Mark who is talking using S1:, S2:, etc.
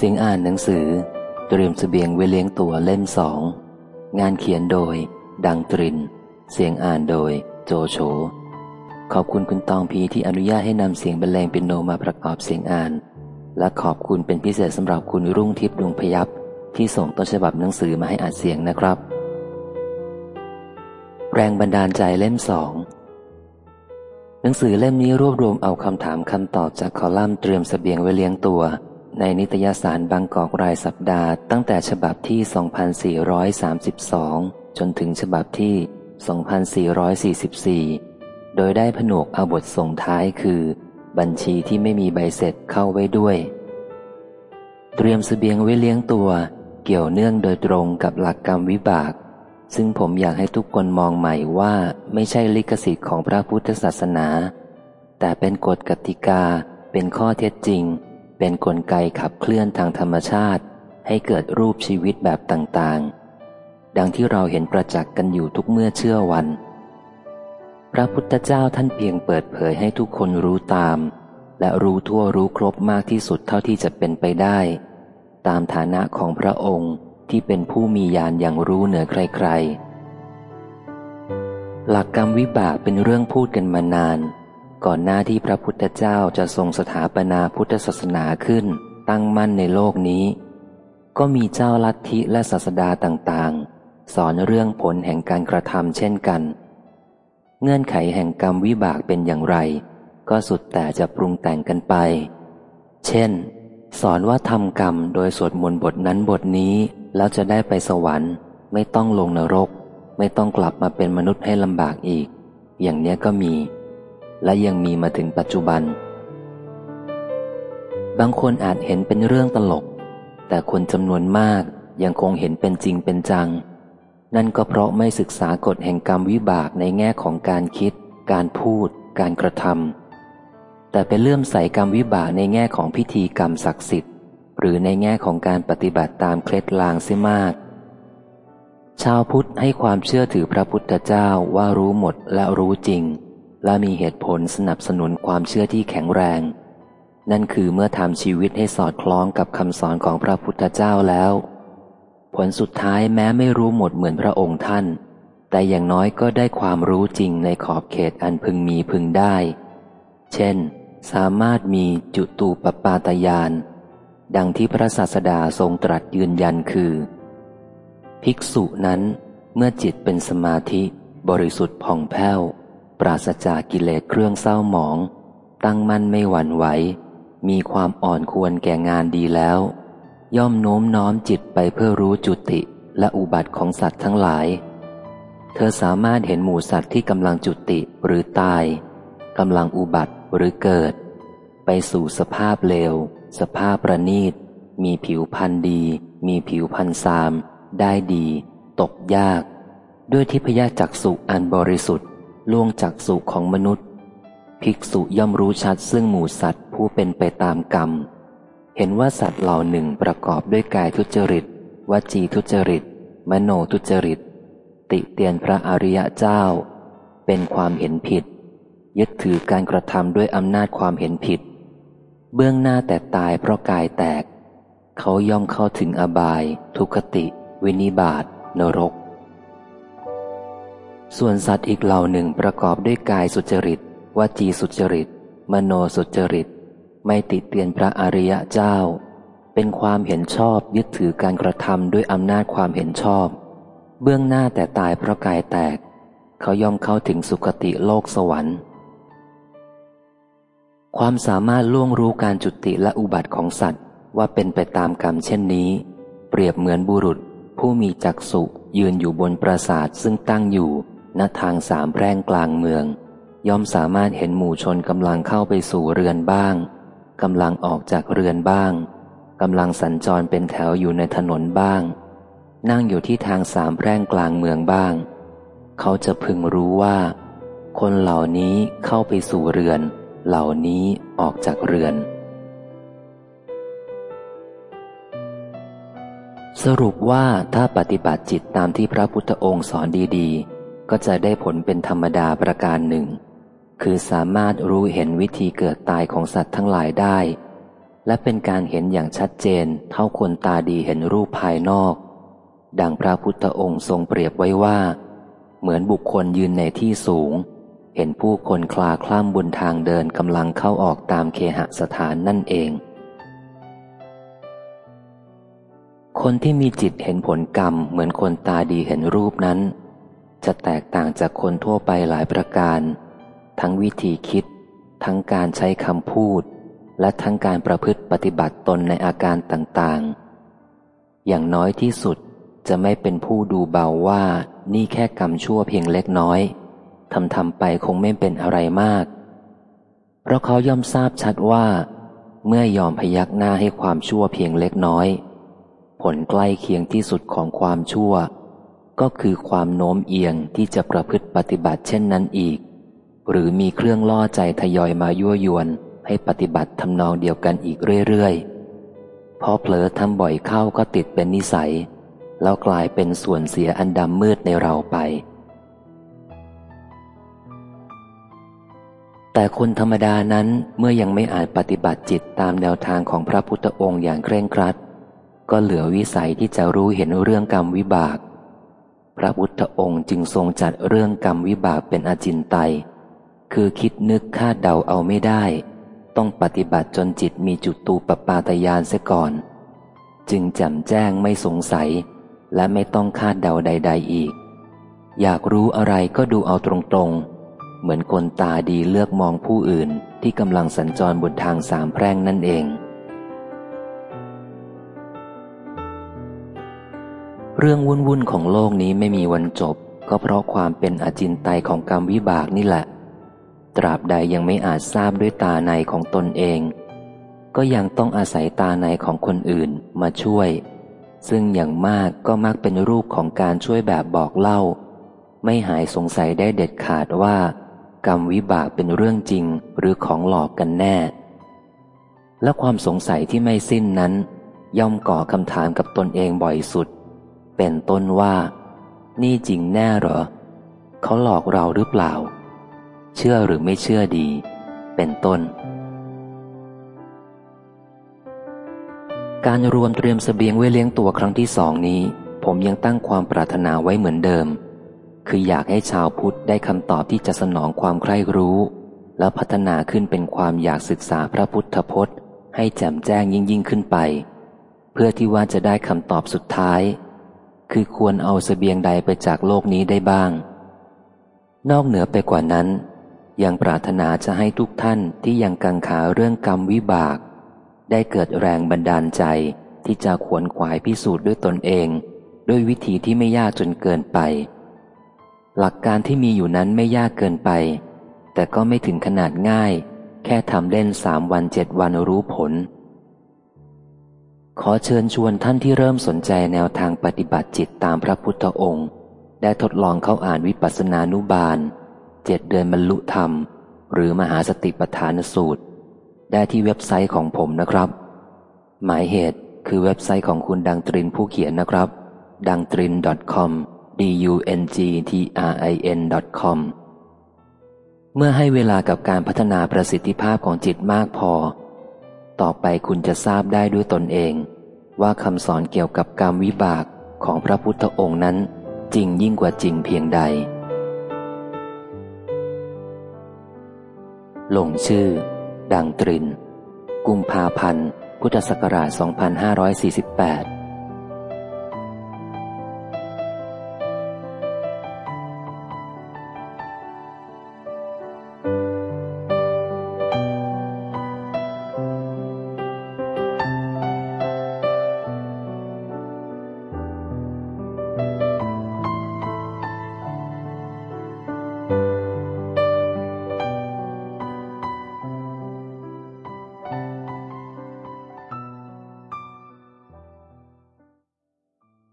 S1: เสียงอ่านหนังสือ เตรียมสเสบียงไว้เลี้ยงตัวเล่มสอง งานเขียนโดย ดังตริน เสียงอ่านโดย โจโฉขอบคุณคุณตองพีที่อนุญาตให้นำเสียงบรรเลงเป็นโนมาประกอบเสียงอ่าน และขอบคุณเป็นพิเศษสำหรับคุณรุ่งทิพย์ดวงพยับที่ส่งต้นฉบับหนังสือมาให้อัดเสียงนะครับ แรงบันดาลใจเล่มสองหนังสือเล่มนี้รวบรวมเอาคำถามคำตอบจากคอลัมน์เตรียมสเสบียงไว้เลี้ยงตัว ในนิตยสารบางกอกรายสัปดาห์ตั้งแต่ฉบับที่ 2432 จนถึงฉบับที่ 2444 โดยได้ผนวกเอาบทส่งท้ายคือ บัญชีที่ไม่มีใบเสร็จเข้าไว้ด้วย เตรียมสเสบียงไว้เลี้ยงตัว เกี่ยวเนื่องโดยตรงกับหลักกรรมวิบาก ซึ่งผมอยากให้ทุกคนมองใหม่ว่าไม่ใช่ลิขสิทธิ์ของพระพุทธศาสนา แต่เป็นกฎกติกาเป็นข้อเท็จจริง เป็นนกลไกขับเคลื่อนทางธรรมชาติ ให้เกิดรูปชีวิตแบบต่างๆ ดังที่เราเห็นประจักษ์กันอยู่ทุกเมื่อเชื่อวัน พระพุทธเจ้าท่านเพียงเปิดเผยให้ทุกคนรู้ตาม และรู้ทั่วรู้ครบมากที่สุดเท่าที่จะเป็นไปได้ ตามฐานะของพระองค์ที่เป็นผู้มีญาณอย่างรู้เหนือใคร ๆ หลักกรรมวิบากเป็นเรื่องพูดกันมานาน ก่อนหน้าที่พระพุทธเจ้าจะทรงสถาปนาพุทธศาสนาขึ้น ตั้งมั่นในโลกนี้ ก็มีเจ้าลัทธิและศาสดาต่างๆ สอนเรื่องผลแห่งการกระทำเช่นกัน เงื่อนไขแห่งกรรมวิบากเป็นอย่างไร ก็สุดแต่จะปรุงแต่งกันไป เช่น สอนว่าทำกรรมโดยสวดมนต์บทนั้นบทนี้ แล้วจะได้ไปสวรรค์ ไม่ต้องลงนรก ไม่ต้องกลับมาเป็นมนุษย์ให้ลำบากอีก อย่างเนี้ยก็มี และยังมีมาถึงปัจจุบัน บางคนอาจเห็นเป็นเรื่องตลก แต่คนจำนวนมากยังคงเห็นเป็นจริงเป็นจัง นั่นก็เพราะไม่ศึกษากฎแห่งกรรมวิบากในแง่ของการคิด การพูด การกระทำแต่เป็นเลื่อมใสกรรมวิบากในแง่ของพิธีกรรมศักดิ์สิทธิ์ หรือในแง่ของการปฏิบัติตามเคล็ดลางเสียมากชาวพุทธให้ความเชื่อถือพระพุทธเจ้าว่ารู้หมดและรู้จริง และมีเหตุผลสนับสนุนความเชื่อที่แข็งแรง นั่นคือเมื่อทำชีวิตให้สอดคล้องกับคำสอนของพระพุทธเจ้าแล้ว ผลสุดท้ายแม้ไม่รู้หมดเหมือนพระองค์ท่าน แต่อย่างน้อยก็ได้ความรู้จริงในขอบเขตอันพึงมีพึงได้ เช่น สามารถมีจุตูปปาตยาน ดังที่พระศาสดาทรงตรัสยืนยันคือ ภิกษุนั้นเมื่อจิตเป็นสมาธิบริสุทธิ์ผ่องแผ้ว ปราศจากกิเลสเครื่องเศร้าหมอง ตั้งมั่นไม่หวั่นไหว มีความอ่อนควรแก่งานดีแล้ว ย่อมโน้มน้อมจิตไปเพื่อรู้จุติและอุบัติของสัตว์ทั้งหลาย เธอสามารถเห็นหมูสัตว์ที่กำลังจุติหรือตายกำลังอุบัติหรือเกิด ไปสู่สภาพเลว สภาพประณีต มีผิวพันธ์ดี มีผิวพันธ์ซาม ได้ดี ตกยาก ด้วยทิพยจักสุอันบริสุทธิ์ ล่วงจักสุของมนุษย์ ภิกษุย่อมรู้ชัดซึ่งหมู่สัตว์ผู้เป็นไปตามกรรม เห็นว่าสัตว์เหล่าหนึ่งประกอบด้วยกายทุจริตวจีทุจริต มโนทุจริต ติเตียนพระอริยะเจ้า เป็นความเห็นผิด ยึดถือการกระทำด้วยอำนาจความเห็นผิด เบื้องหน้าแต่ตายเพราะกายแตก เขาย่อมเข้าถึงอบาย ทุคติ วินิบาตนรก ส่วนสัตว์อีกเหล่าหนึ่งประกอบด้วยกายสุจริตวจีสุจริต มโนสุจริต ไม่ติดเตียนพระอริยะเจ้า เป็นความเห็นชอบยึดถือการกระทำด้วยอำนาจความเห็นชอบ เบื้องหน้าแต่ตายเพราะกายแตก เขาย่อมเข้าถึงสุคติโลกสวรรค์ ความสามารถล่วงรู้การจุติและอุบัติของสัตว์ว่าเป็นไปตามกรรมเช่นนี้ เปรียบเหมือนบุรุษ ผู้มีจักษุยืนอยู่บนปราสาทซึ่งตั้งอยู่ ณทางสามแพร่งกลางเมือง ย่อมสามารถเห็นหมู่ชนกำลังเข้าไปสู่เรือนบ้างกำลังออกจากเรือนบ้างกำลังสัญจรเป็นแถวอยู่ในถนนบ้าง นั่งอยู่ที่ทางสามแพร่งกลางเมืองบ้าง เขาจะพึงรู้ว่า คนเหล่านี้เข้าไปสู่เรือน เหล่านี้ออกจากเรือน สรุปว่าถ้าปฏิบัติจิตตามที่พระพุทธองค์สอนดี ๆ ก็จะได้ผลเป็นธรรมดาประการหนึ่ง คือสามารถรู้เห็นวิธีเกิดตายของสัตว์ทั้งหลายได้ และเป็นการเห็นอย่างชัดเจนเท่าคนตาดีเห็นรูปภายนอก ดังพระพุทธองค์ทรงเปรียบไว้ว่า เหมือนบุคคลยืนในที่สูง เห็นผู้คนคลาคล่ำบนทางเดินกำลังเข้าออกตามเคหสถานนั่นเองคนที่มีจิตเห็นผลกรรมเหมือนคนตาดีเห็นรูปนั้น จะแตกต่างจากคนทั่วไปหลายประการ ทั้งวิธีคิด ทั้งการใช้คำพูด และทั้งการประพฤติปฏิบัติตนในอาการต่างๆ อย่างน้อยที่สุดจะไม่เป็นผู้ดูเบาว่านี่แค่กรรมชั่วเพียงเล็กน้อยทำทำไปคงไม่เป็นอะไรมาก เพราะเขาย่อมทราบชัดว่า เมื่อยอมพยักหน้าให้ความชั่วเพียงเล็กน้อย ผลใกล้เคียงที่สุดของความชั่ว ก็คือความโน้มเอียงที่จะประพฤติปฏิบัติเช่นนั้นอีก หรือมีเครื่องล่อใจทยอยมายั่วยวน ให้ปฏิบัติทำนองเดียวกันอีกเรื่อยๆพอเผลอทำบ่อยเข้าก็ติดเป็นนิสัย แล้วกลายเป็นส่วนเสียอันดำมืดในเราไป แต่คนธรรมดานั้นเมื่อยังไม่อาจปฏิบัติจิตตามแนวทางของพระพุทธองค์อย่างเคร่งครัด ก็เหลือวิสัยที่จะรู้เห็นเรื่องกรรมวิบาก พระพุทธองค์จึงทรงจัดเรื่องกรรมวิบากเป็นอาจินไตย คือคิดนึกคาดเดาเอาไม่ได้ ต้องปฏิบัติจนจิตมีจุดตูปปาตยานเสียก่อน จึงแจ่มแจ้งไม่สงสัย และไม่ต้องคาดเดาใด ๆอีก อยากรู้อะไรก็ดูเอาตรงๆ เหมือนคนตาดีเลือกมองผู้อื่นที่กำลังสัญจรบนทางสามแพร่งนั่นเอง เรื่องวุ่นๆของโลกนี้ไม่มีวันจบ ก็เพราะความเป็นอจินไตยของกรรมวิบากนี่แหละ ตราบใดยังไม่อาจทราบด้วยตาในของตนเอง ก็ยังต้องอาศัยตาในของคนอื่นมาช่วย ซึ่งอย่างมากก็มักเป็นรูปของการช่วยแบบบอกเล่า ไม่หายสงสัยได้เด็ดขาดว่า กรรมวิบากเป็นเรื่องจริงหรือของหลอกกันแน่ และความสงสัยที่ไม่สิ้นนั้น ย่อมก่อคำถามกับตนเองบ่อยสุด เป็นต้นว่า นี่จริงแน่หรอ เขาหลอกเราหรือเปล่า เชื่อหรือไม่เชื่อดี เป็นต้น การรวมเตรียมสเสบียงไว้เลี้ยงตัวครั้งที่สองนี้ ผมยังตั้งความปรารถนาไว้เหมือนเดิม คืออยากให้ชาวพุทธได้คำตอบที่จะสนองความใคร่รู้ และพัฒนาขึ้นเป็นความอยากศึกษาพระพุทธพจน์ ให้แจ่มแจ้งยิ่งยิ่งขึ้นไป เพื่อที่ว่าจะได้คำตอบสุดท้าย คือควรเอาสเสบียงใดไปจากโลกนี้ได้บ้าง นอกเหนือไปกว่านั้น ยังปรารถนาจะให้ทุกท่านที่ยังกังขาเรื่องกรรมวิบาก ได้เกิดแรงบันดาลใจที่จะขวนขวายพิสูจน์ด้วยตนเอง ด้วยวิธีที่ไม่ยากจนเกินไป หลักการที่มีอยู่นั้นไม่ยากเกินไป แต่ก็ไม่ถึงขนาดง่าย แค่ทำเล่นสามวันเจ็ดวันรู้ผล ขอเชิญชวนท่านที่เริ่มสนใจแนวทางปฏิบัติจิตตามพระพุทธองค์ ได้ทดลองเข้าอ่านวิปัสสนานุบาลเจ็ดเดือนบรรลุธรรม หรือมหาสติปัฏฐานสูตร ได้ที่เว็บไซต์ของผมนะครับ หมายเหตุคือเว็บไซต์ของคุณดังตรินผู้เขียนนะครับ ดังตริน .com d u n g t r i n .com เมื่อให้เวลากับการพัฒนาประสิทธิภาพของจิตมากพอ ต่อไปคุณจะทราบได้ด้วยตนเอง ว่าคำสอนเกี่ยวกับกรรมวิบากของพระพุทธองค์นั้น จริงยิ่งกว่าจริงเพียงใดลงชื่อ ดังตริน กุมภาพันธ์ พุทธศักราช 2548